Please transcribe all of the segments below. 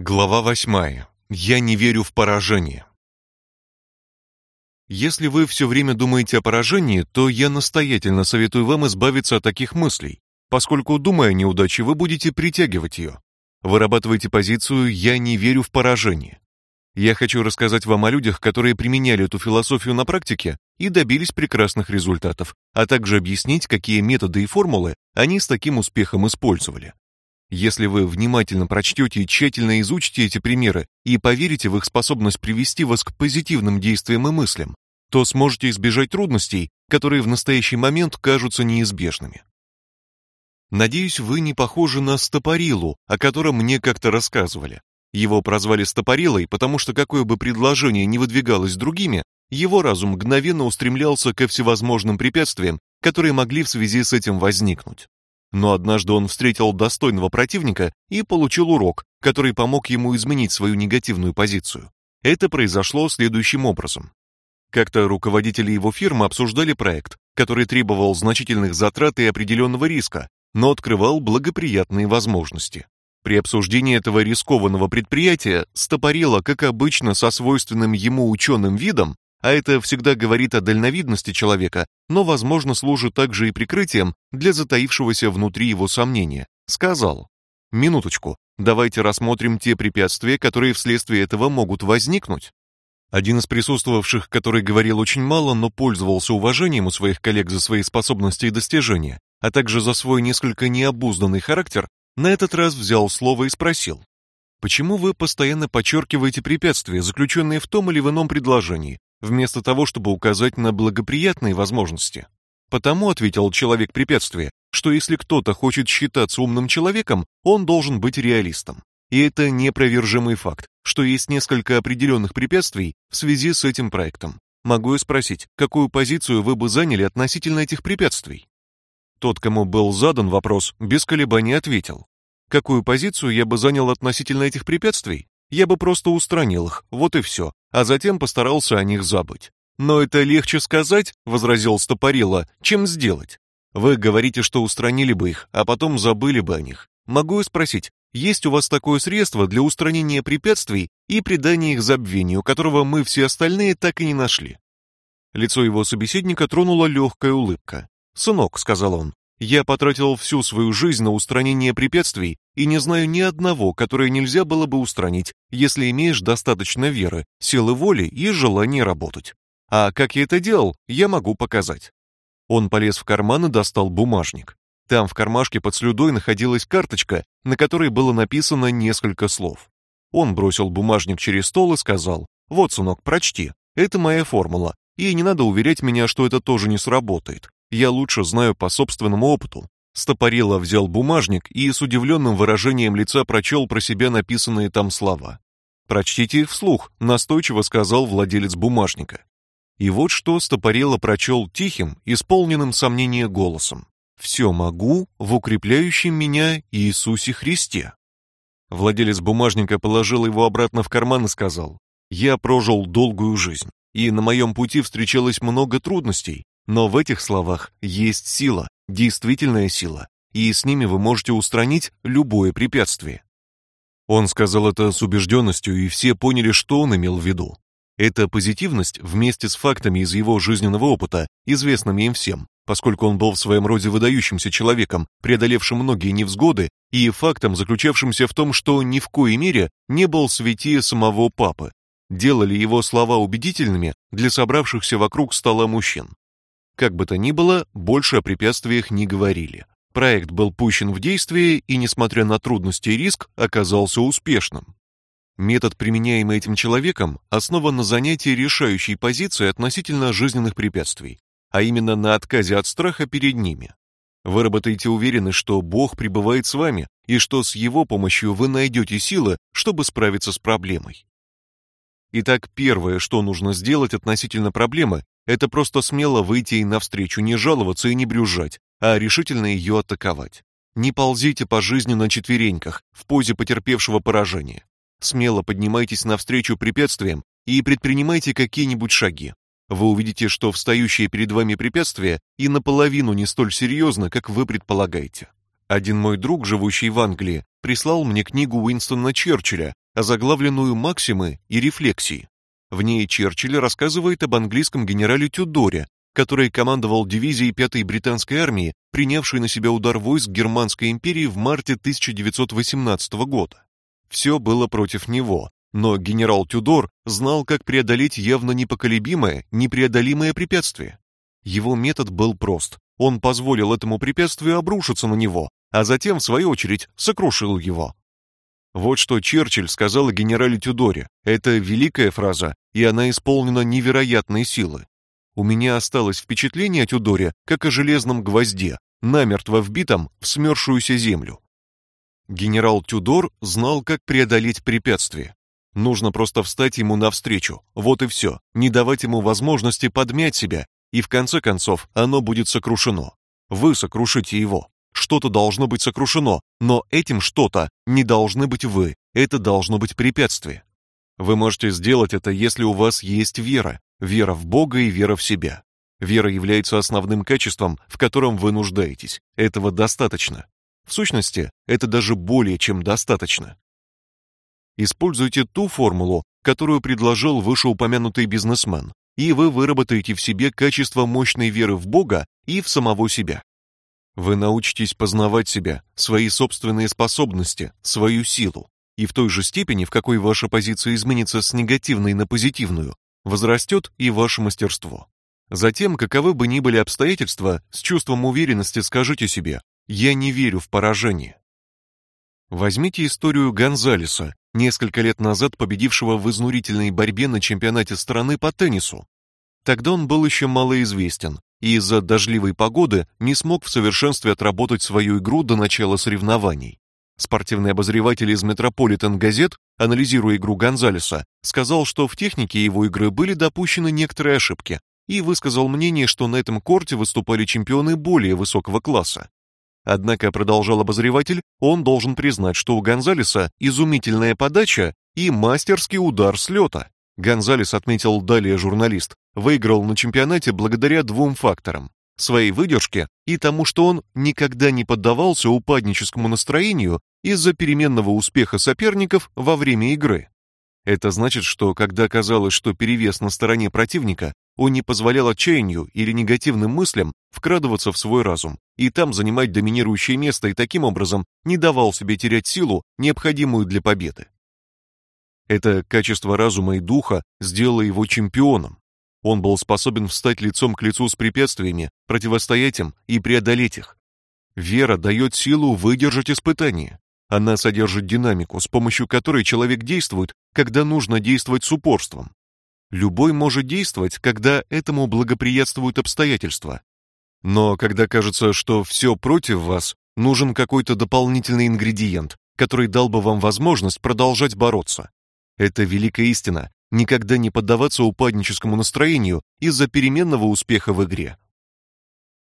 Глава восьмая. Я не верю в поражение. Если вы все время думаете о поражении, то я настоятельно советую вам избавиться от таких мыслей, поскольку, думая о неудаче, вы будете притягивать ее. Вырабатывайте позицию «я не верю в поражение». Я хочу рассказать вам о людях, которые применяли эту философию на практике и добились прекрасных результатов, а также объяснить, какие методы и формулы они с таким успехом использовали. Если вы внимательно прочтете и тщательно изучите эти примеры и поверите в их способность привести вас к позитивным действиям и мыслям, то сможете избежать трудностей, которые в настоящий момент кажутся неизбежными. Надеюсь, вы не похожи на стопорилу, о котором мне как-то рассказывали. Его прозвали стопорилой, потому что какое бы предложение ни выдвигалось другими, его разум мгновенно устремлялся ко всевозможным препятствиям, которые могли в связи с этим возникнуть. Но однажды он встретил достойного противника и получил урок, который помог ему изменить свою негативную позицию. Это произошло следующим образом. Как-то руководители его фирмы обсуждали проект, который требовал значительных затрат и определенного риска, но открывал благоприятные возможности. При обсуждении этого рискованного предприятия Стопорило, как обычно, со свойственным ему ученым видом, а это всегда говорит о дальновидности человека, но, возможно, служит также и прикрытием для затаившегося внутри его сомнения. Сказал: "Минуточку, давайте рассмотрим те препятствия, которые вследствие этого могут возникнуть". Один из присутствовавших, который говорил очень мало, но пользовался уважением у своих коллег за свои способности и достижения, а также за свой несколько необузданный характер, на этот раз взял слово и спросил: "Почему вы постоянно подчеркиваете препятствия, заключенные в том или в ином предложении, вместо того, чтобы указать на благоприятные возможности. Потому ответил человек препятствия, что если кто-то хочет считаться умным человеком, он должен быть реалистом. И это непровержимый факт, что есть несколько определенных препятствий в связи с этим проектом. Могу я спросить, какую позицию вы бы заняли относительно этих препятствий? Тот, кому был задан вопрос, без колебаний ответил: Какую позицию я бы занял относительно этих препятствий? Я бы просто устранил их, вот и все, а затем постарался о них забыть. Но это легче сказать, возразил Стопорило, чем сделать. Вы говорите, что устранили бы их, а потом забыли бы о них. Могу я спросить, есть у вас такое средство для устранения препятствий и придания их забвению, которого мы все остальные так и не нашли? Лицо его собеседника тронула легкая улыбка. "Сынок", сказал он. "Я потратил всю свою жизнь на устранение препятствий и не знаю ни одного, которое нельзя было бы устранить, если имеешь достаточно веры, силы воли и желания работать. А как я это делал, я могу показать. Он полез в карман и достал бумажник. Там в кармашке под слюдой находилась карточка, на которой было написано несколько слов. Он бросил бумажник через стол и сказал: "Вот, сынок, прочти. Это моя формула, и не надо уверять меня, что это тоже не сработает. Я лучше знаю по собственному опыту. Стопорило взял бумажник и с удивленным выражением лица прочел про себя написанные там слова. «Прочтите их вслух», — настойчиво сказал владелец бумажника. И вот что Стопорило прочел тихим, исполненным сомнения голосом. «Все могу в укрепляющем меня Иисусе Христе». Владелец бумажника положил его обратно в карман и сказал, «Я прожил долгую жизнь, и на моем пути встречалось много трудностей, но в этих словах есть сила, действительная сила, и с ними вы можете устранить любое препятствие. Он сказал это с убежденностью, и все поняли, что он имел в виду. Эта позитивность вместе с фактами из его жизненного опыта, известными им всем, поскольку он был в своем роде выдающимся человеком, преодолевшим многие невзгоды, и фактом, заключавшимся в том, что ни в коей мере не был святее самого папы, делали его слова убедительными для собравшихся вокруг стола мужчин. Как бы то ни было, больше о препятствиях не говорили. Проект был пущен в действие и, несмотря на трудности и риск, оказался успешным. Метод, применяемый этим человеком, основан на занятии решающей позиции относительно жизненных препятствий, а именно на отказе от страха перед ними. Выработайте уверенность, что Бог пребывает с вами и что с его помощью вы найдете силы, чтобы справиться с проблемой. Итак, первое, что нужно сделать относительно проблемы, это просто смело выйти ей навстречу, не жаловаться и не брюзжать, а решительно ее атаковать. Не ползите по жизни на четвереньках, в позе потерпевшего поражения. Смело поднимайтесь навстречу препятствиям и предпринимайте какие-нибудь шаги. Вы увидите, что встающие перед вами препятствия и наполовину не столь серьезно, как вы предполагаете. Один мой друг, живущий в Англии, прислал мне книгу Уинстона Черчилля, озаглавленную «Максимы и рефлексии». В ней Черчилль рассказывает об английском генерале Тюдоре, который командовал дивизией 5-й британской армии, принявшей на себя удар войск Германской империи в марте 1918 года. Все было против него, но генерал Тюдор знал, как преодолеть явно непоколебимое, непреодолимое препятствие. Его метод был прост. Он позволил этому препятствию обрушиться на него, а затем, в свою очередь, сокрушил его. Вот что Черчилль сказал о генерале Тюдоре. Это великая фраза, и она исполнена невероятной силы. У меня осталось впечатление о Тюдоре, как о железном гвозде, намертво вбитом в смерзшуюся землю. Генерал Тюдор знал, как преодолеть препятствие. Нужно просто встать ему навстречу. Вот и все. Не давать ему возможности подмять себя, и в конце концов оно будет сокрушено. Вы сокрушите его. Что-то должно быть сокрушено, но этим что-то не должны быть вы. Это должно быть препятствие. Вы можете сделать это, если у вас есть вера, вера в Бога и вера в себя. Вера является основным качеством, в котором вы нуждаетесь. Этого достаточно. В сущности, это даже более чем достаточно. Используйте ту формулу, которую предложил вышеупомянутый бизнесмен, и вы выработаете в себе качество мощной веры в Бога и в самого себя. Вы научитесь познавать себя, свои собственные способности, свою силу, и в той же степени, в какой ваша позиция изменится с негативной на позитивную, возрастет и ваше мастерство. Затем, каковы бы ни были обстоятельства, с чувством уверенности скажите себе: "Я не верю в поражение". Возьмите историю Гонзалеса, несколько лет назад победившего в изнурительной борьбе на чемпионате страны по теннису. Тогда он был еще малоизвестен и из-за дождливой погоды не смог в совершенстве отработать свою игру до начала соревнований. Спортивный обозреватель из Метрополитен газет, анализируя игру Гонзалеса, сказал, что в технике его игры были допущены некоторые ошибки, и высказал мнение, что на этом корте выступали чемпионы более высокого класса. Однако, продолжал обозреватель, он должен признать, что у Гонзалеса изумительная подача и мастерский удар с лета. Гонзалес отметил далее журналист, выиграл на чемпионате благодаря двум факторам: своей выдержке и тому, что он никогда не поддавался упадническому настроению из-за переменного успеха соперников во время игры. Это значит, что когда казалось, что перевес на стороне противника, он не позволял отчаянию или негативным мыслям вкрадываться в свой разум и там занимать доминирующее место и таким образом не давал себе терять силу, необходимую для победы. Это качество разума и духа сделало его чемпионом. Он был способен встать лицом к лицу с препятствиями, противостоять им и преодолеть их. Вера дает силу выдержать испытания. Она содержит динамику, с помощью которой человек действует, когда нужно действовать с упорством. Любой может действовать, когда этому благоприятствуют обстоятельства. Но когда кажется, что все против вас, нужен какой-то дополнительный ингредиент, который дал бы вам возможность продолжать бороться. Это великая истина никогда не поддаваться упадническому настроению из-за переменного успеха в игре.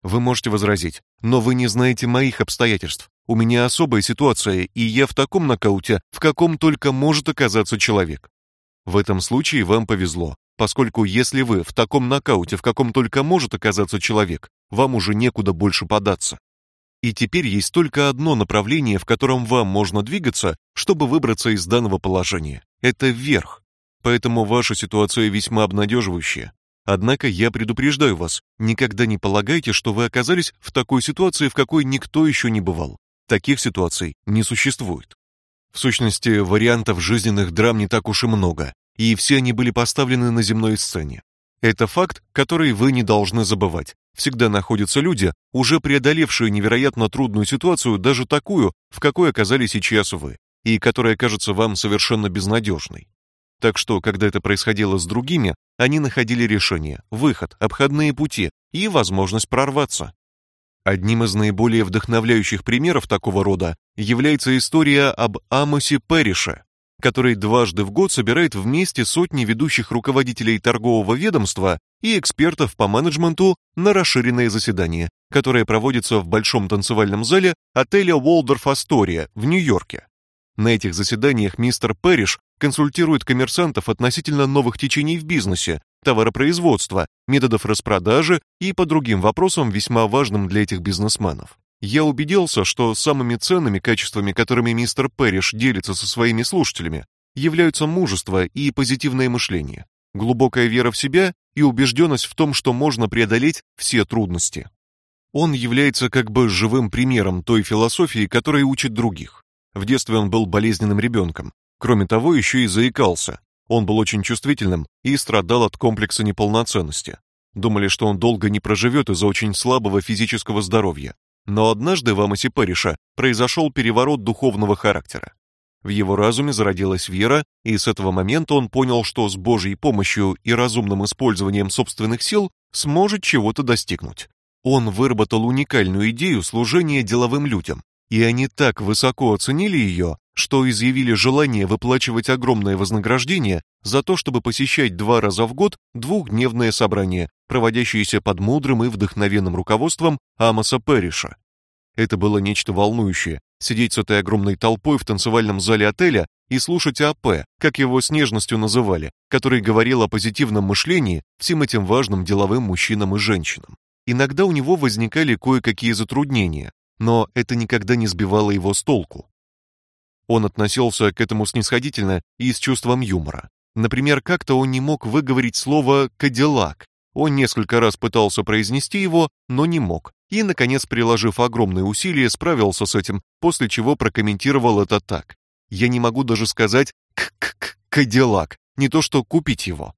Вы можете возразить: "Но вы не знаете моих обстоятельств. У меня особая ситуация, и я в таком нокауте, в каком только может оказаться человек". В этом случае вам повезло, поскольку если вы в таком нокауте, в каком только может оказаться человек, вам уже некуда больше податься. И теперь есть только одно направление, в котором вам можно двигаться, чтобы выбраться из данного положения. Это вверх. Поэтому ваша ситуация весьма обнадеживающая. Однако я предупреждаю вас, никогда не полагайте, что вы оказались в такой ситуации, в какой никто еще не бывал. Таких ситуаций не существует. В сущности, вариантов жизненных драм не так уж и много, и все они были поставлены на земной сцене. Это факт, который вы не должны забывать. Всегда находятся люди, уже преодолевшие невероятно трудную ситуацию, даже такую, в какой оказались сейчас вы, и которая кажется вам совершенно безнадежной. Так что, когда это происходило с другими, они находили решение, выход, обходные пути и возможность прорваться. Одним из наиболее вдохновляющих примеров такого рода является история об Амосе Перрише, который дважды в год собирает вместе сотни ведущих руководителей торгового ведомства и экспертов по менеджменту на расширенное заседание, которое проводится в большом танцевальном зале отеля Waldorf Astoria в Нью-Йорке. На этих заседаниях мистер Перриш консультирует коммерсантов относительно новых течений в бизнесе, товаропроизводства, методов распродажи и по другим вопросам, весьма важным для этих бизнесменов. Я убедился, что самыми ценными качествами, которыми мистер Перриш делится со своими слушателями, являются мужество и позитивное мышление, глубокая вера в себя и убежденность в том, что можно преодолеть все трудности. Он является как бы живым примером той философии, которой учит других. В детстве он был болезненным ребенком. Кроме того, еще и заикался. Он был очень чувствительным и страдал от комплекса неполноценности. Думали, что он долго не проживет из-за очень слабого физического здоровья. Но однажды в Амосе Париша произошел переворот духовного характера. В его разуме зародилась вера, и с этого момента он понял, что с Божьей помощью и разумным использованием собственных сил сможет чего-то достигнуть. Он выработал уникальную идею служения деловым людям, и они так высоко оценили ее, что изъявили желание выплачивать огромное вознаграждение за то, чтобы посещать два раза в год двухдневное собрание, проводящееся под мудрым и вдохновенным руководством Амоса Перриша. Это было нечто волнующее сидеть с этой огромной толпой в танцевальном зале отеля и слушать АП, как его с нежностью называли, который говорил о позитивном мышлении всем этим важным деловым мужчинам и женщинам. Иногда у него возникали кое-какие затруднения, но это никогда не сбивало его с толку. Он относился к этому снисходительно и с чувством юмора. Например, как-то он не мог выговорить слово «кадиллак». Он несколько раз пытался произнести его, но не мог. И, наконец, приложив огромные усилия, справился с этим, после чего прокомментировал это так. «Я не могу даже сказать «к-к-к» «кадиллак», не то что купить его».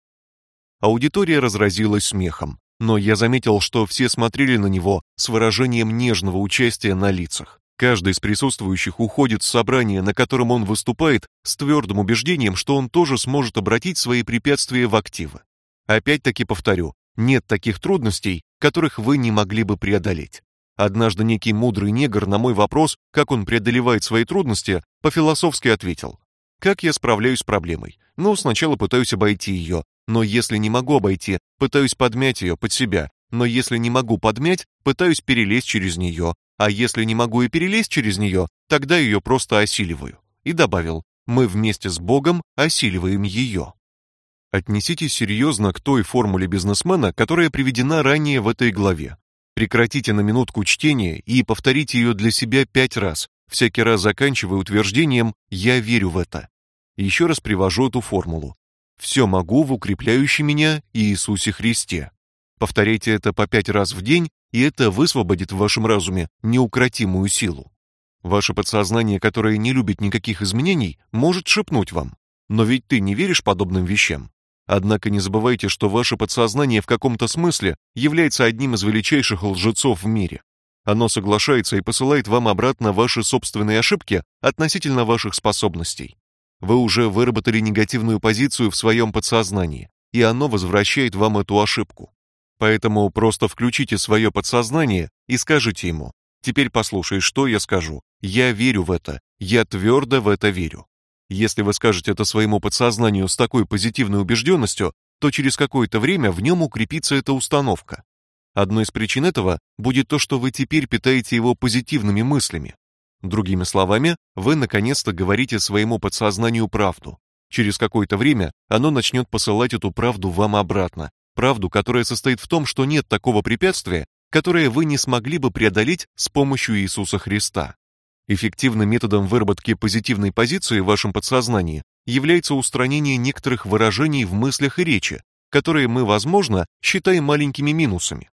Аудитория разразилась смехом но я заметил, что все смотрели на него с выражением нежного участия на лицах. Каждый из присутствующих уходит с собрания, на котором он выступает, с твердым убеждением, что он тоже сможет обратить свои препятствия в активы. Опять-таки повторю, нет таких трудностей, которых вы не могли бы преодолеть. Однажды некий мудрый негр на мой вопрос, как он преодолевает свои трудности, по-философски ответил: "Как я справляюсь с проблемой? Ну, сначала пытаюсь обойти ее, но если не могу обойти, пытаюсь подмять ее под себя, но если не могу подмять, пытаюсь перелезть через нее, а если не могу и перелезть через нее, тогда ее просто осиливаю. И добавил: мы вместе с Богом осиливаем ее. Отнеситесь серьезно к той формуле бизнесмена, которая приведена ранее в этой главе. Прекратите на минутку чтение и повторите ее для себя пять раз, всякий раз заканчивая утверждением «я верю в это». Еще раз привожу эту формулу все могу в укрепляющем меня Иисусе Христе. Повторяйте это по пять раз в день, и это высвободит в вашем разуме неукротимую силу. Ваше подсознание, которое не любит никаких изменений, может шепнуть вам: "Но ведь ты не веришь подобным вещам". Однако не забывайте, что ваше подсознание в каком-то смысле является одним из величайших лжецов в мире. Оно соглашается и посылает вам обратно ваши собственные ошибки относительно ваших способностей. Вы уже выработали негативную позицию в своем подсознании, и оно возвращает вам эту ошибку. Поэтому просто включите свое подсознание и скажите ему: "Теперь послушай, что я скажу. Я верю в это. Я твердо в это верю". Если вы скажете это своему подсознанию с такой позитивной убежденностью, то через какое-то время в нем укрепится эта установка. Одной из причин этого будет то, что вы теперь питаете его позитивными мыслями. Другими словами, вы наконец-то говорите своему подсознанию правду. Через какое-то время оно начнет посылать эту правду вам обратно. Правду, которая состоит в том, что нет такого препятствия, которое вы не смогли бы преодолеть с помощью Иисуса Христа. Эффективным методом выработки позитивной позиции в вашем подсознании является устранение некоторых выражений в мыслях и речи, которые мы, возможно, считаем маленькими минусами.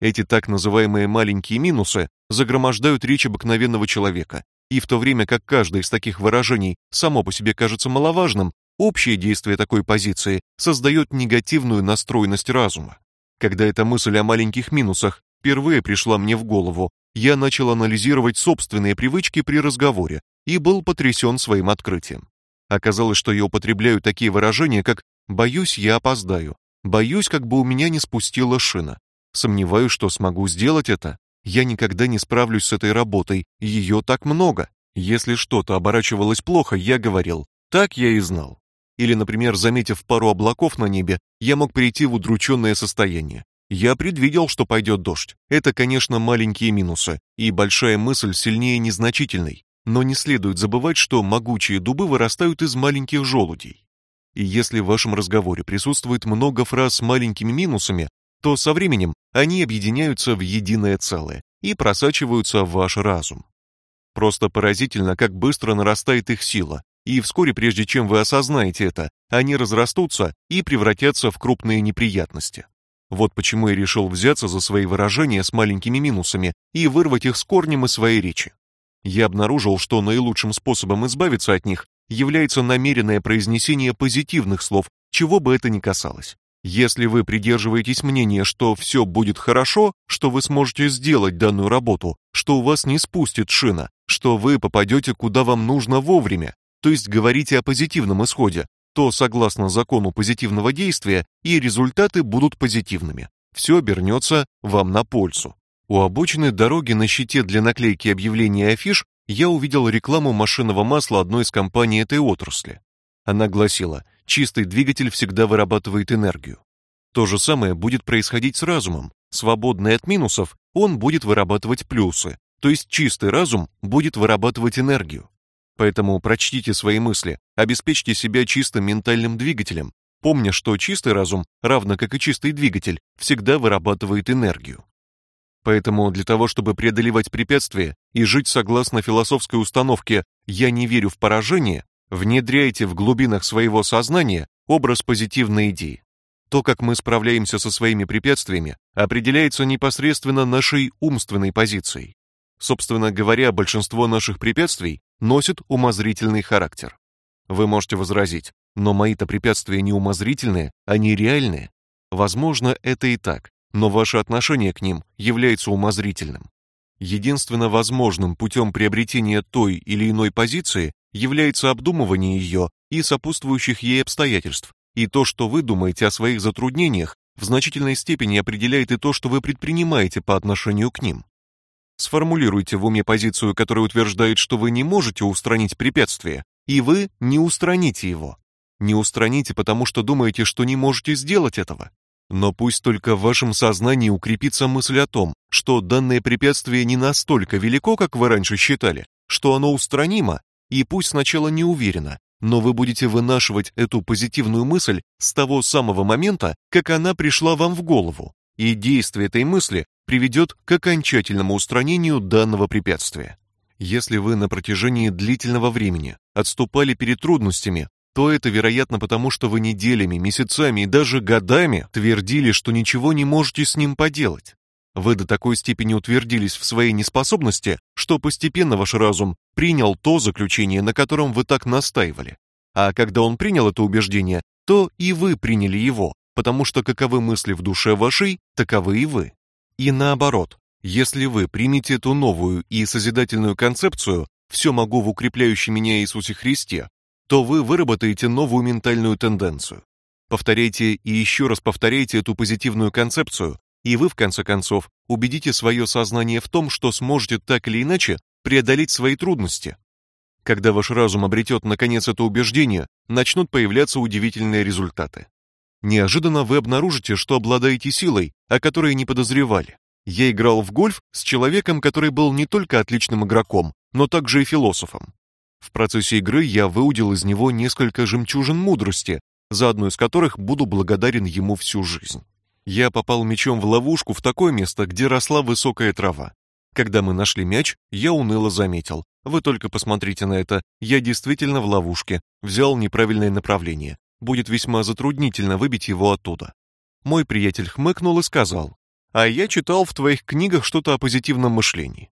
Эти так называемые маленькие минусы загромождают речь обыкновенного человека, и в то время как каждое из таких выражений само по себе кажется маловажным, общее действие такой позиции создает негативную настроенность разума. Когда эта мысль о маленьких минусах впервые пришла мне в голову, я начал анализировать собственные привычки при разговоре и был потрясен своим открытием. Оказалось, что я употребляю такие выражения, как «боюсь, я опоздаю», «боюсь, как бы у меня не спустила шина», «сомневаюсь, что смогу сделать это», я никогда не справлюсь с этой работой, ее так много. Если что-то оборачивалось плохо, я говорил: "Так я и знал". Или, например, заметив пару облаков на небе, я мог прийти в удрученное состояние. Я предвидел, что пойдет дождь. Это, конечно, маленькие минусы, и большая мысль сильнее незначительной. Но не следует забывать, что могучие дубы вырастают из маленьких желудей. И если в вашем разговоре присутствует много фраз с маленькими минусами, то со временем они объединяются в единое целое и просачиваются в ваш разум. Просто поразительно, как быстро нарастает их сила, и вскоре, прежде чем вы осознаете это, они разрастутся и превратятся в крупные неприятности. Вот почему я решил взяться за свои выражения с маленькими минусами и вырвать их с корнем из своей речи. Я обнаружил, что наилучшим способом избавиться от них является намеренное произнесение позитивных слов, чего бы это ни касалось. Если вы придерживаетесь мнения, что все будет хорошо, что вы сможете сделать данную работу, что у вас не спустит шина, что вы попадете куда вам нужно вовремя, то есть говорите о позитивном исходе, то согласно закону позитивного действия и результаты будут позитивными. Все обернется вам на пользу. У обочины дороги на щите для наклейки объявлений и афиш я увидел рекламу машинного масла одной из компаний этой отрасли. Она гласила: "Чистый двигатель всегда вырабатывает энергию". То же самое будет происходить с разумом. Свободный от минусов, он будет вырабатывать плюсы, то есть чистый разум будет вырабатывать энергию. Поэтому прочтите свои мысли, обеспечьте себя чистым ментальным двигателем, помня, что чистый разум, равно как и чистый двигатель, всегда вырабатывает энергию. Поэтому для того, чтобы преодолевать препятствия и жить согласно философской установке «я не верю в поражение», внедряйте в глубинах своего сознания образ позитивной идеи. То, как мы справляемся со своими препятствиями, определяется непосредственно нашей умственной позицией. Собственно говоря, большинство наших препятствий носит умозрительный характер. Вы можете возразить: "Но мои-то препятствия не умозрительные, они реальные". Возможно, это и так, но ваше отношение к ним является умозрительным. Единственно возможным путем приобретения той или иной позиции является обдумывание ее и сопутствующих ей обстоятельств. И то, что вы думаете о своих затруднениях, в значительной степени определяет и то, что вы предпринимаете по отношению к ним. Сформулируйте в уме позицию, которая утверждает, что вы не можете устранить препятствие, и вы не устраните его. Не устраните, потому что думаете, что не можете сделать этого. Но пусть только в вашем сознании укрепится мысль о том, что данное препятствие не настолько велико, как вы раньше считали, что оно устранимо, и пусть сначала не уверенно, но вы будете вынашивать эту позитивную мысль с того самого момента, как она пришла вам в голову, и действие этой мысли приведет к окончательному устранению данного препятствия. Если вы на протяжении длительного времени отступали перед трудностями, то это, вероятно, потому что вы неделями, месяцами и даже годами твердили, что ничего не можете с ним поделать. Вы до такой степени утвердились в своей неспособности, что постепенно ваш разум принял то заключение, на котором вы так настаивали. А когда он принял это убеждение, то и вы приняли его, потому что каковы мысли в душе вашей, таковы и вы. И наоборот, если вы примете эту новую и созидательную концепцию «все могу в укрепляющем меня Иисусе Христе», то вы выработаете новую ментальную тенденцию. Повторяйте и еще раз повторяйте эту позитивную концепцию, и вы в конце концов убедите свое сознание в том, что сможете так или иначе преодолеть свои трудности. Когда ваш разум обретет наконец это убеждение, начнут появляться удивительные результаты. Неожиданно вы обнаружите, что обладаете силой, о которой не подозревали. Я играл в гольф с человеком, который был не только отличным игроком, но также и философом. В процессе игры я выудил из него несколько жемчужин мудрости, за одну из которых буду благодарен ему всю жизнь. Я попал мячом в ловушку в такое место, где росла высокая трава. Когда мы нашли мяч, я уныло заметил: "Вы только посмотрите на это, я действительно в ловушке, взял неправильное направление будет весьма затруднительно выбить его оттуда. Мой приятель хмыкнул и сказал: "А я читал в твоих книгах что-то о позитивном мышлении".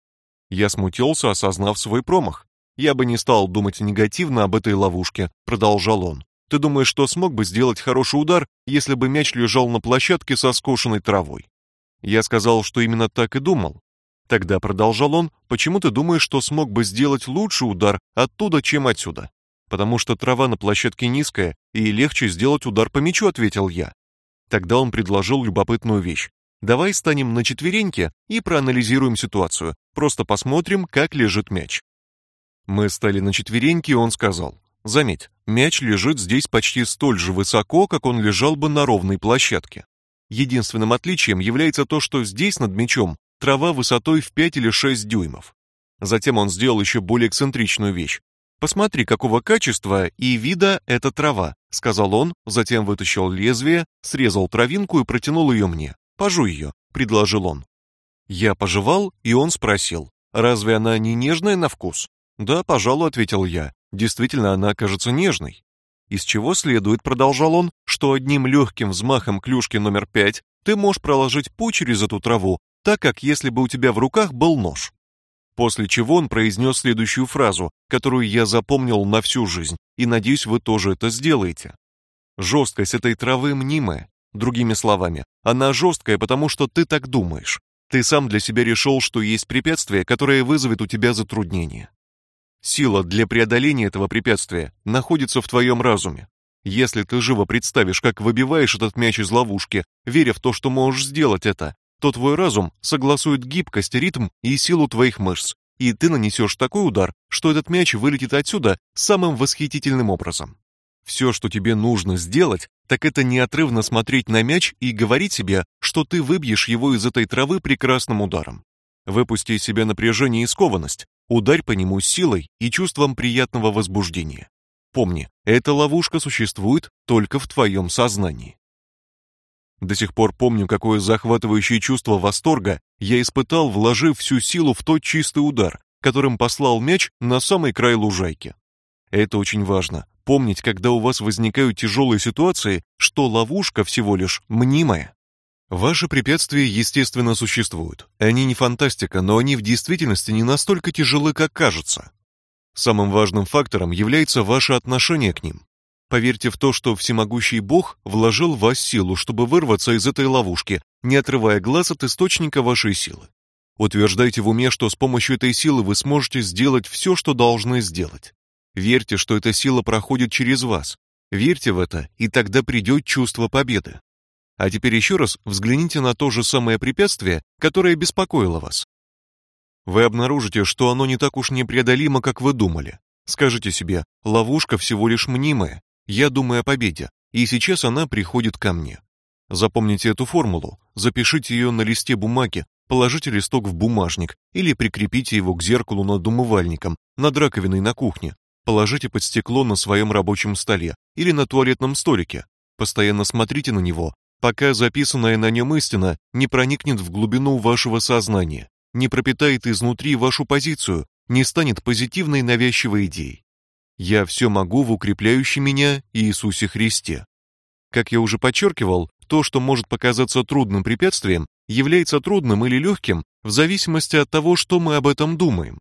Я смутился, осознав свой промах. Я бы не стал думать негативно об этой ловушке, продолжал он. Ты думаешь, что смог бы сделать хороший удар, если бы мяч лежал на площадке со скошенной травой? Я сказал, что именно так и думал. Тогда продолжал он: "Почему ты думаешь, что смог бы сделать лучший удар оттуда, чем отсюда?" потому что трава на площадке низкая, и легче сделать удар по мячу, ответил я. Тогда он предложил любопытную вещь. Давай станем на четвереньки и проанализируем ситуацию. Просто посмотрим, как лежит мяч. Мы стали на четвереньки, и он сказал: "Заметь, мяч лежит здесь почти столь же высоко, как он лежал бы на ровной площадке. Единственным отличием является то, что здесь над мячом трава высотой в 5 или 6 дюймов. Затем он сделал еще более эксцентричную вещь. Посмотри, какого качества и вида эта трава, сказал он, затем вытащил лезвие, срезал травинку и протянул ее мне. Пожуй ее, предложил он. Я пожевал, и он спросил: "Разве она не нежная на вкус?" "Да, пожалуй", ответил я. Действительно, она кажется нежной. Из чего следует, продолжал он, что одним легким взмахом клюшки номер пять ты можешь проложить путь через эту траву, так как если бы у тебя в руках был нож. После чего он произнес следующую фразу, которую я запомнил на всю жизнь, и надеюсь, вы тоже это сделаете. Жесткость этой травы мнимая. Другими словами, она жесткая, потому что ты так думаешь. Ты сам для себя решил, что есть препятствие, которое вызовет у тебя затруднение. Сила для преодоления этого препятствия находится в твоем разуме. Если ты живо представишь, как выбиваешь этот мяч из ловушки, веря в то, что можешь сделать это, то твой разум согласует гибкость, ритм и силу твоих мышц, и ты нанесешь такой удар, что этот мяч вылетит отсюда самым восхитительным образом. Все, что тебе нужно сделать, так это неотрывно смотреть на мяч и говорить себе, что ты выбьешь его из этой травы прекрасным ударом. Выпусти из себя напряжение и скованность, ударь по нему силой и чувством приятного возбуждения. Помни, эта ловушка существует только в твоем сознании. До сих пор помню, какое захватывающее чувство восторга я испытал, вложив всю силу в тот чистый удар, которым послал мяч на самый край лужайки. Это очень важно помнить, когда у вас возникают тяжелые ситуации, что ловушка всего лишь мнимая. Ваши препятствия, естественно, существуют. Они не фантастика, но они в действительности не настолько тяжелы, как кажется. Самым важным фактором является ваше отношение к ним. Поверьте в то, что всемогущий Бог вложил в вас силу, чтобы вырваться из этой ловушки, не отрывая глаз от источника вашей силы. Утверждайте в уме, что с помощью этой силы вы сможете сделать все, что должны сделать. Верьте, что эта сила проходит через вас. Верьте в это, и тогда придет чувство победы. А теперь еще раз взгляните на то же самое препятствие, которое беспокоило вас. Вы обнаружите, что оно не так уж непреодолимо, как вы думали. Скажите себе: ловушка всего лишь мнимая, я думаю о победе, и сейчас она приходит ко мне. Запомните эту формулу, запишите ее на листе бумаги, положите листок в бумажник или прикрепите его к зеркалу над умывальником, над раковиной на кухне. Положите под стекло на своем рабочем столе или на туалетном столике. Постоянно смотрите на него, пока записанная на нем истина не проникнет в глубину вашего сознания, не пропитает изнутри вашу позицию, не станет позитивной навязчивой идеей. Я все могу в укрепляющем меня Иисусе Христе. Как я уже подчеркивал, то, что может показаться трудным препятствием, является трудным или легким в зависимости от того, что мы об этом думаем.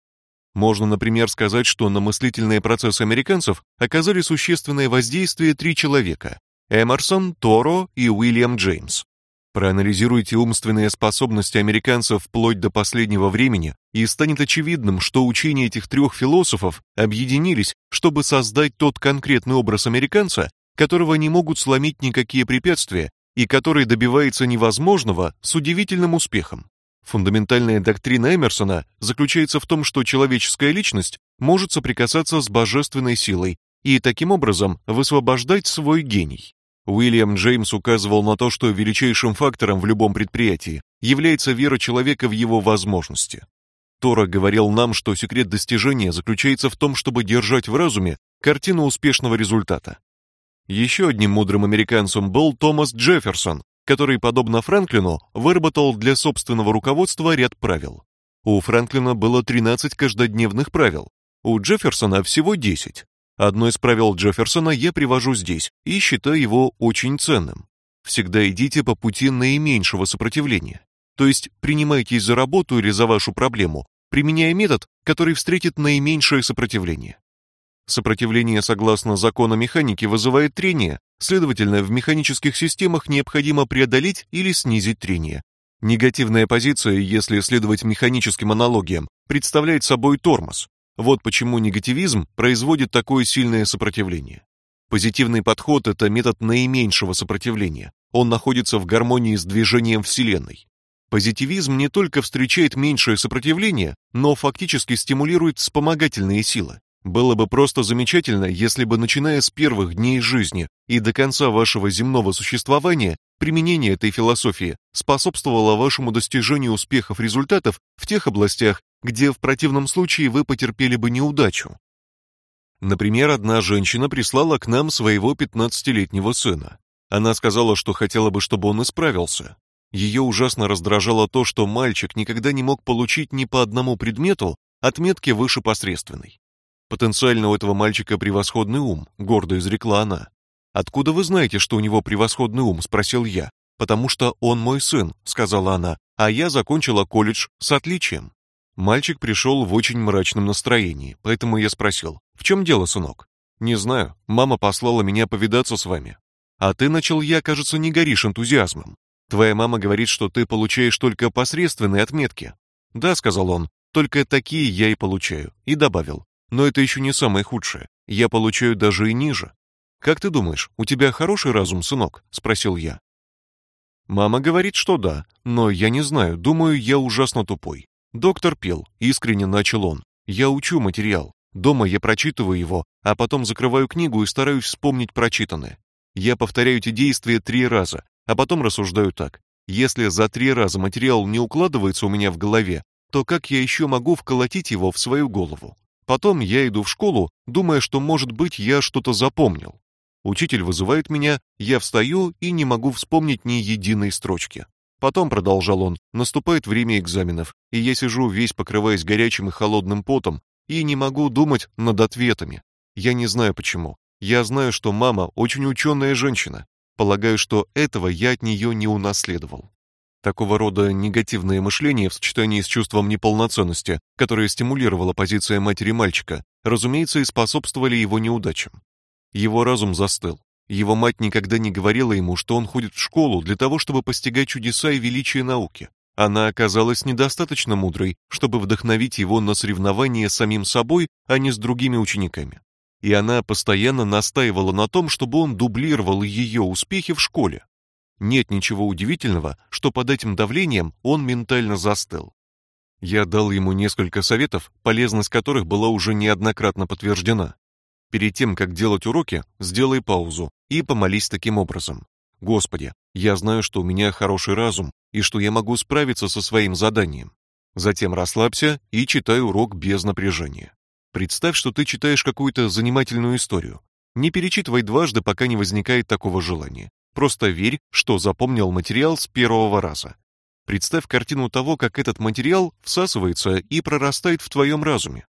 Можно, например, сказать, что на мыслительные процессы американцев оказали существенное воздействие три человека: Эмерсон, Торо и Уильям Джеймс. Проанализируйте умственные способности американцев вплоть до последнего времени, и станет очевидным, что учения этих трех философов объединились, чтобы создать тот конкретный образ американца, которого не могут сломить никакие препятствия и который добивается невозможного с удивительным успехом. Фундаментальная доктрина Эмерсона заключается в том, что человеческая личность может соприкасаться с божественной силой и таким образом высвобождать свой гений. Уильям Джеймс указывал на то, что величайшим фактором в любом предприятии является вера человека в его возможности. Тора говорил нам, что секрет достижения заключается в том, чтобы держать в разуме картину успешного результата. Еще одним мудрым американцем был Томас Джефферсон, который, подобно Франклину, выработал для собственного руководства ряд правил. У Франклина было 13 каждодневных правил, у Джефферсона всего 10. Одно из правил Джефферсона я привожу здесь и считаю его очень ценным. Всегда идите по пути наименьшего сопротивления. То есть принимайтесь за работу или за вашу проблему, применяя метод, который встретит наименьшее сопротивление. Сопротивление, согласно закону механики, вызывает трение, следовательно, в механических системах необходимо преодолеть или снизить трение. Негативная позиция, если следовать механическим аналогиям, представляет собой тормоз, вот почему негативизм производит такое сильное сопротивление. Позитивный подход это метод наименьшего сопротивления. Он находится в гармонии с движением Вселенной. Позитивизм не только встречает меньшее сопротивление, но фактически стимулирует вспомогательные силы. Было бы просто замечательно, если бы начиная с первых дней жизни и до конца вашего земного существования применение этой философии способствовало вашему достижению успехов результатов в тех областях, где в противном случае вы потерпели бы неудачу. Например, одна женщина прислала к нам своего 15-летнего сына. Она сказала, что хотела бы, чтобы он исправился. Ее ужасно раздражало то, что мальчик никогда не мог получить ни по одному предмету отметки выше посредственной. Потенциально у этого мальчика превосходный ум, гордо изрекла она. Откуда вы знаете, что у него превосходный ум, спросил я. Потому что он мой сын, сказала она. А я закончила колледж с отличием. Мальчик пришел в очень мрачном настроении, поэтому я спросил: "В чем дело, сынок?" "Не знаю. Мама послала меня повидаться с вами". "А ты начал я, кажется, не горишь энтузиазмом. Твоя мама говорит, что ты получаешь только посредственные отметки". "Да", сказал он. "Только такие я и получаю". И добавил: "Но это еще не самое худшее. Я получаю даже и ниже". "Как ты думаешь, у тебя хороший разум, сынок?" спросил я. Мама говорит, что да, но я не знаю, думаю, я ужасно тупой. Доктор пел, искренне начал он. Я учу материал. Дома я прочитываю его, а потом закрываю книгу и стараюсь вспомнить прочитанное. Я повторяю эти действия три раза, а потом рассуждаю так: если за три раза материал не укладывается у меня в голове, то как я еще могу вколотить его в свою голову? Потом я иду в школу, думая, что, может быть, я что-то запомнил. Учитель вызывает меня, я встаю и не могу вспомнить ни единой строчки. Потом, продолжал он, наступает время экзаменов, и я сижу весь покрываясь горячим и холодным потом и не могу думать над ответами. Я не знаю почему. Я знаю, что мама очень ученая женщина. Полагаю, что этого я от нее не унаследовал. Такого рода негативное мышление в сочетании с чувством неполноценности, которое стимулировала позиция матери мальчика, разумеется, и способствовали его неудачам. Его разум застыл. Его мать никогда не говорила ему, что он ходит в школу для того, чтобы постигать чудеса и величие науки. Она оказалась недостаточно мудрой, чтобы вдохновить его на соревнования с самим собой, а не с другими учениками. И она постоянно настаивала на том, чтобы он дублировал ее успехи в школе. Нет ничего удивительного, что под этим давлением он ментально застыл. Я дал ему несколько советов, полезность которых была уже неоднократно подтверждена. Перед тем, как делать уроки, сделай паузу и помолись таким образом: Господи, я знаю, что у меня хороший разум и что я могу справиться со своим заданием. Затем расслабься и читай урок без напряжения. Представь, что ты читаешь какую-то занимательную историю. Не перечитывай дважды, пока не возникает такого желания. Просто верь, что запомнил материал с первого раза. Представь картину того, как этот материал всасывается и прорастает в твоем разуме.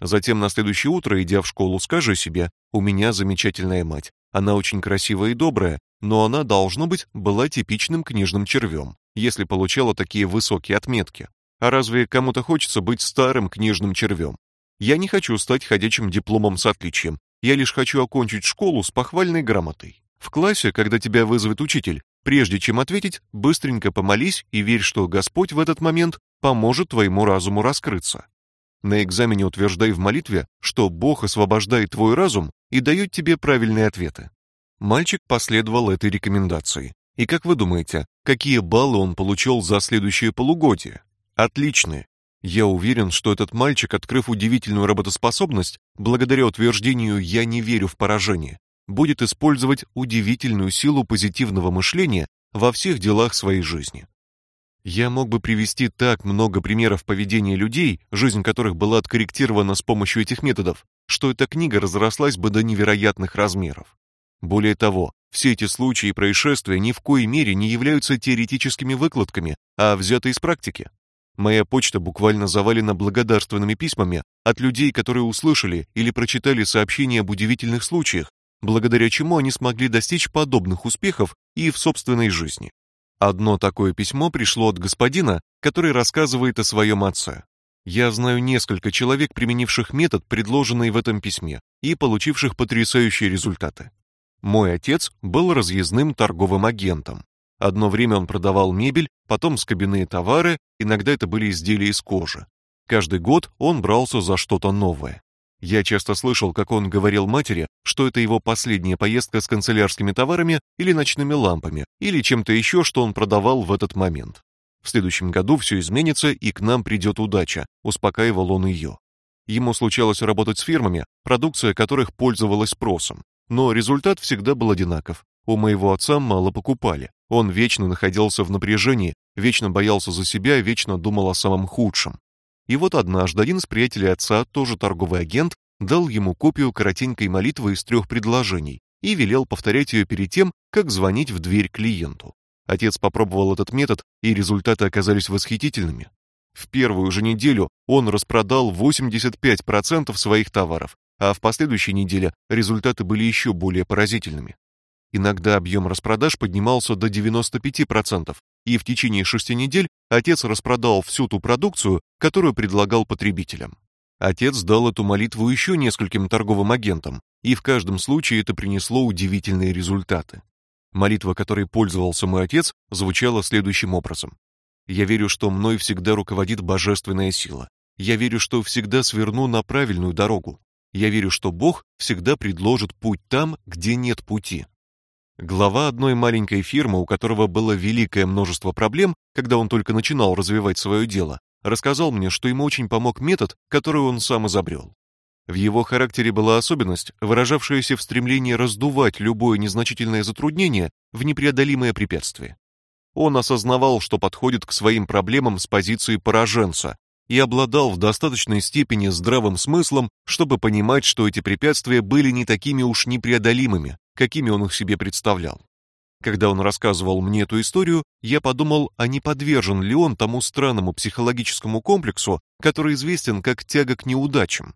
Затем на следующее утро, идя в школу, скажи себе: "У меня замечательная мать. Она очень красивая и добрая, но она должно быть была типичным книжным червем, если получала такие высокие отметки. А разве кому-то хочется быть старым книжным червем? Я не хочу стать ходячим дипломом с отличием. Я лишь хочу окончить школу с похвальной грамотой. В классе, когда тебя вызовет учитель, прежде чем ответить, быстренько помолись и верь, что Господь в этот момент поможет твоему разуму раскрыться. На экзамене утверждай в молитве, что Бог освобождает твой разум и дает тебе правильные ответы. Мальчик последовал этой рекомендации. И как вы думаете, какие баллы он получил за следующее полугодие? Отличные. Я уверен, что этот мальчик, открыв удивительную работоспособность, благодаря утверждению «я не верю в поражение», будет использовать удивительную силу позитивного мышления во всех делах своей жизни. Я мог бы привести так много примеров поведения людей, жизнь которых была откорректирована с помощью этих методов, что эта книга разрослась бы до невероятных размеров. Более того, все эти случаи и происшествия ни в коей мере не являются теоретическими выкладками, а взяты из практики. Моя почта буквально завалена благодарственными письмами от людей, которые услышали или прочитали сообщения об удивительных случаях, благодаря чему они смогли достичь подобных успехов и в собственной жизни. Одно такое письмо пришло от господина, который рассказывает о своем отце. Я знаю несколько человек, применивших метод, предложенный в этом письме, и получивших потрясающие результаты. Мой отец был разъездным торговым агентом. Одно время он продавал мебель, потом скобяные товары, иногда это были изделия из кожи. Каждый год он брался за что-то новое. Я часто слышал, как он говорил матери, что это его последняя поездка с канцелярскими товарами или ночными лампами, или чем-то еще, что он продавал в этот момент. В следующем году все изменится, и к нам придет удача, успокаивал он ее. Ему случалось работать с фирмами, продукция которых пользовалась спросом, но результат всегда был одинаков. У моего отца мало покупали. Он вечно находился в напряжении, вечно боялся за себя, вечно думал о самом худшем. И вот однажды один из приятелей отца, тоже торговый агент, дал ему копию коротенькой молитвы из трех предложений и велел повторять ее перед тем, как звонить в дверь клиенту. Отец попробовал этот метод, и результаты оказались восхитительными. В первую же неделю он распродал 85% своих товаров, а в последующей неделе результаты были еще более поразительными. Иногда объем распродаж поднимался до 95%, и в течение шести недель отец распродал всю ту продукцию, которую предлагал потребителям. Отец дал эту молитву еще нескольким торговым агентам, и в каждом случае это принесло удивительные результаты. Молитва, которой пользовался мой отец, звучала следующим образом: Я верю, что мной всегда руководит божественная сила. Я верю, что всегда сверну на правильную дорогу. Я верю, что Бог всегда предложит путь там, где нет пути. Глава одной маленькой фирмы, у которого было великое множество проблем, когда он только начинал развивать свое дело, рассказал мне, что ему очень помог метод, который он сам изобрел. В его характере была особенность, выражавшаяся в стремлении раздувать любое незначительное затруднение в непреодолимое препятствие. Он осознавал, что подходит к своим проблемам с позиции пораженца и обладал в достаточной степени здравым смыслом, чтобы понимать, что эти препятствия были не такими уж непреодолимыми, какими он их себе представлял. Когда он рассказывал мне эту историю, я подумал, а не подвержен ли он тому странному психологическому комплексу, который известен как тяга к неудачам.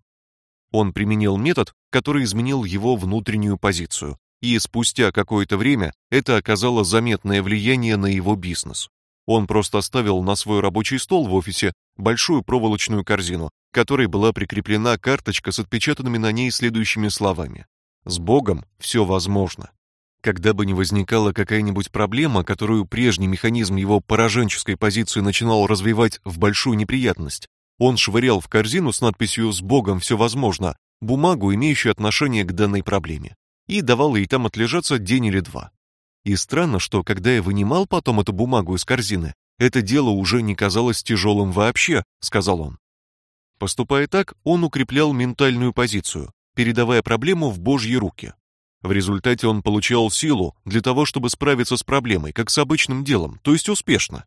Он применил метод, который изменил его внутреннюю позицию, и спустя какое-то время это оказало заметное влияние на его бизнес. Он просто оставил на свой рабочий стол в офисе большую проволочную корзину, которой была прикреплена карточка с отпечатанными на ней следующими словами: с Богом все возможно. Когда бы ни возникала какая-нибудь проблема, которую прежний механизм его пораженческой позиции начинал развивать в большую неприятность, он швырял в корзину с надписью «С Богом все возможно» бумагу, имеющую отношение к данной проблеме, и давал ей там отлежаться день или два. И странно, что когда я вынимал потом эту бумагу из корзины, это дело уже не казалось тяжелым вообще, сказал он. Поступая так, он укреплял ментальную позицию, передавая проблему в Божьи руки. В результате он получал силу для того, чтобы справиться с проблемой, как с обычным делом, то есть успешно.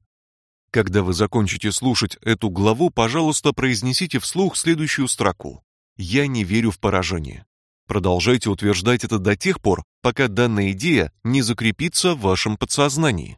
Когда вы закончите слушать эту главу, пожалуйста, произнесите вслух следующую строку: "Я не верю в поражение". Продолжайте утверждать это до тех пор, пока данная идея не закрепится в вашем подсознании.